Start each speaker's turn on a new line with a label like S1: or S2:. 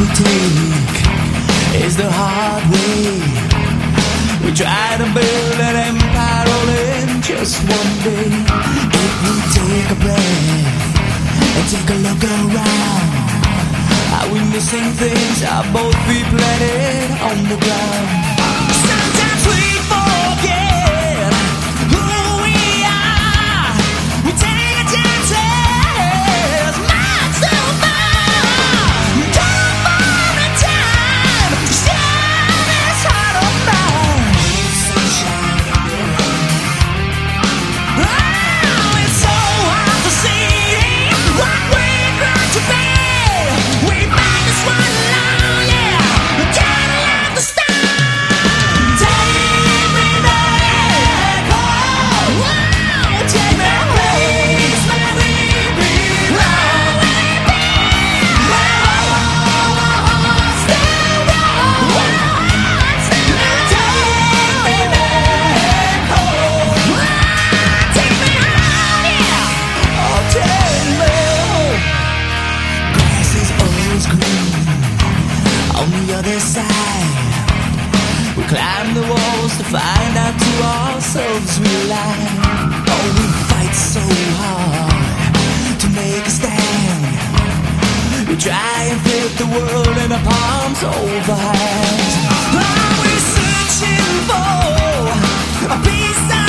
S1: we take is the hard way. We try to build an empire all in just one day. If we take a breath and take a look around, are we missing things? Are both we planted on the ground? find out to ourselves we lie. Oh, we fight so hard to make a stand. We try and fit the world in our palms over hands. Are we searching for a piece